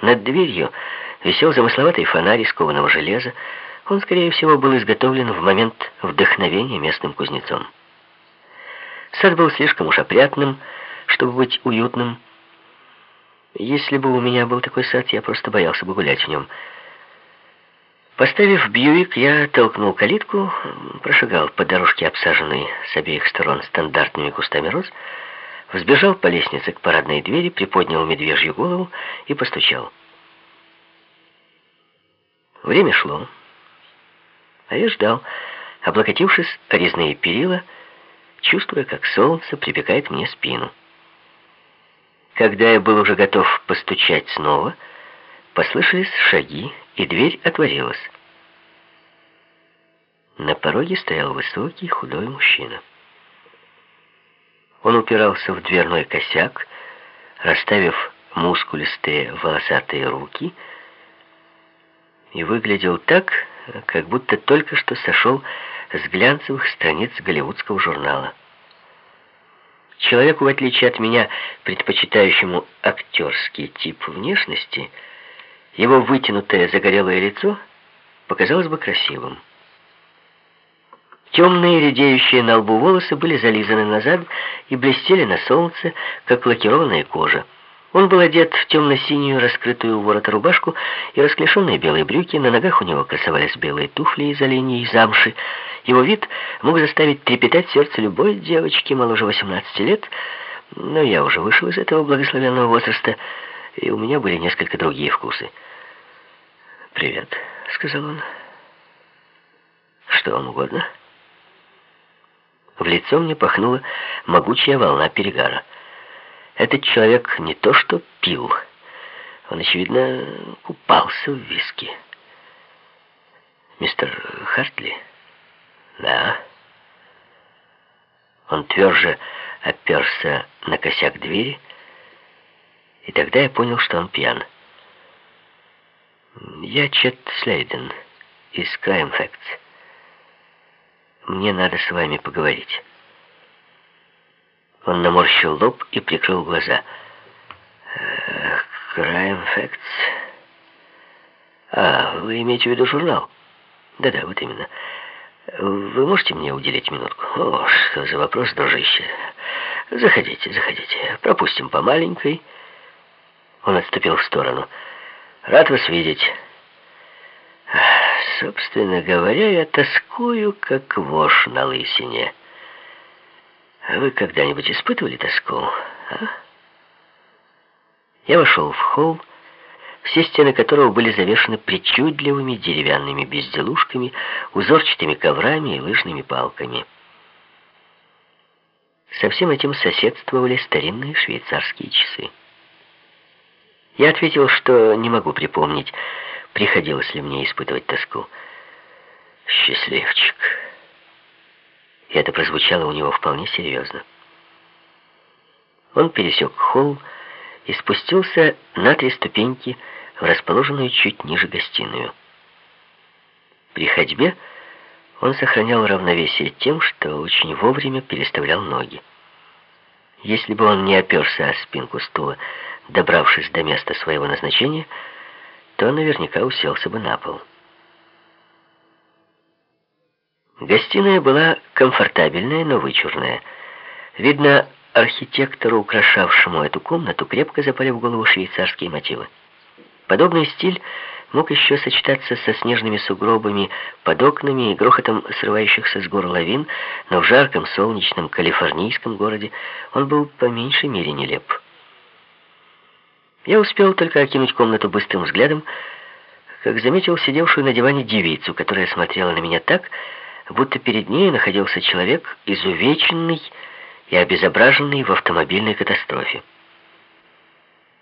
Над дверью висел замысловатый фонарь из кованого железа. Он, скорее всего, был изготовлен в момент вдохновения местным кузнецом. Сад был слишком уж опрятным, чтобы быть уютным. Если бы у меня был такой сад, я просто боялся бы гулять в нем. Поставив Бьюик, я толкнул калитку, прошагал по дорожке, обсаженной с обеих сторон стандартными кустами роз, взбежал по лестнице к парадной двери, приподнял медвежью голову и постучал. Время шло, а я ждал, облокотившись о резные перила, чувствуя, как солнце припекает мне спину. Когда я был уже готов постучать снова, послышались шаги, и дверь отворилась. На пороге стоял высокий, худой мужчина. Он упирался в дверной косяк, расставив мускулистые волосатые руки, и выглядел так, как будто только что сошел с глянцевых страниц голливудского журнала. Человеку, в отличие от меня, предпочитающему актерский тип внешности, его вытянутое загорелое лицо показалось бы красивым. Темные, редеющие на лбу волосы были зализаны назад и блестели на солнце, как лакированная кожа. Он был одет в темно-синюю раскрытую ворота рубашку и расклешенные белые брюки, на ногах у него красовались белые туфли из оленей и замши. Его вид мог заставить трепетать сердце любой девочки моложе 18 лет, но я уже вышел из этого благословенного возраста, и у меня были несколько другие вкусы. «Привет», — сказал он. «Что вам угодно?» Лицо мне пахнула могучая волна перегара. Этот человек не то что пил, он, очевидно, купался в виске. «Мистер Хартли?» «Да». Он тверже оперся на косяк двери, и тогда я понял, что он пьян. «Я Чет Слейден из Crime. Мне надо с вами поговорить». Он наморщил лоб и прикрыл глаза. «Crime Facts? А, вы имеете в виду журнал?» «Да-да, вот именно. Вы можете мне уделить минутку?» «О, что за вопрос, дружище? Заходите, заходите. Пропустим по маленькой». Он отступил в сторону. Рад вас видеть. Собственно говоря, я тоскую, как вошь на лысине. А вы когда-нибудь испытывали тоску, а? Я вошел в холл, все стены которого были завешены причудливыми деревянными безделушками, узорчатыми коврами и лыжными палками. Со всем этим соседствовали старинные швейцарские часы. Я ответил, что не могу припомнить, приходилось ли мне испытывать тоску. «Счастливчик». И это прозвучало у него вполне серьезно. Он пересек холл и спустился на три ступеньки в расположенную чуть ниже гостиную. При ходьбе он сохранял равновесие тем, что очень вовремя переставлял ноги. Если бы он не оперся о спинку стула, добравшись до места своего назначения, то наверняка уселся бы на пол. Гостиная была комфортабельная, но вычурная. Видно, архитектору, украшавшему эту комнату, крепко запали в голову швейцарские мотивы. Подобный стиль мог еще сочетаться со снежными сугробами под окнами и грохотом срывающихся с гор лавин, но в жарком, солнечном, калифорнийском городе он был по меньшей мере нелеп. Я успел только окинуть комнату быстрым взглядом, как заметил сидевшую на диване девицу, которая смотрела на меня так, будто перед ней находился человек, изувеченный и обезображенный в автомобильной катастрофе.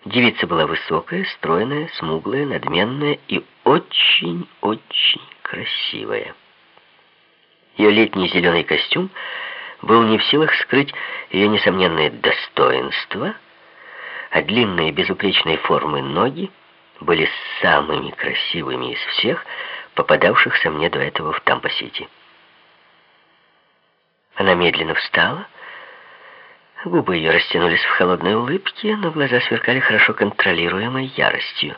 Девица была высокая, стройная, смуглая, надменная и очень-очень красивая. Ее летний зеленый костюм был не в силах скрыть ее несомненное достоинство, а длинные безупречные формы ноги были самыми красивыми из всех, попадавшихся мне до этого в Тампа-Сити. Она медленно встала, Губы ее растянулись в холодной улыбке, но глаза сверкали хорошо контролируемой яростью.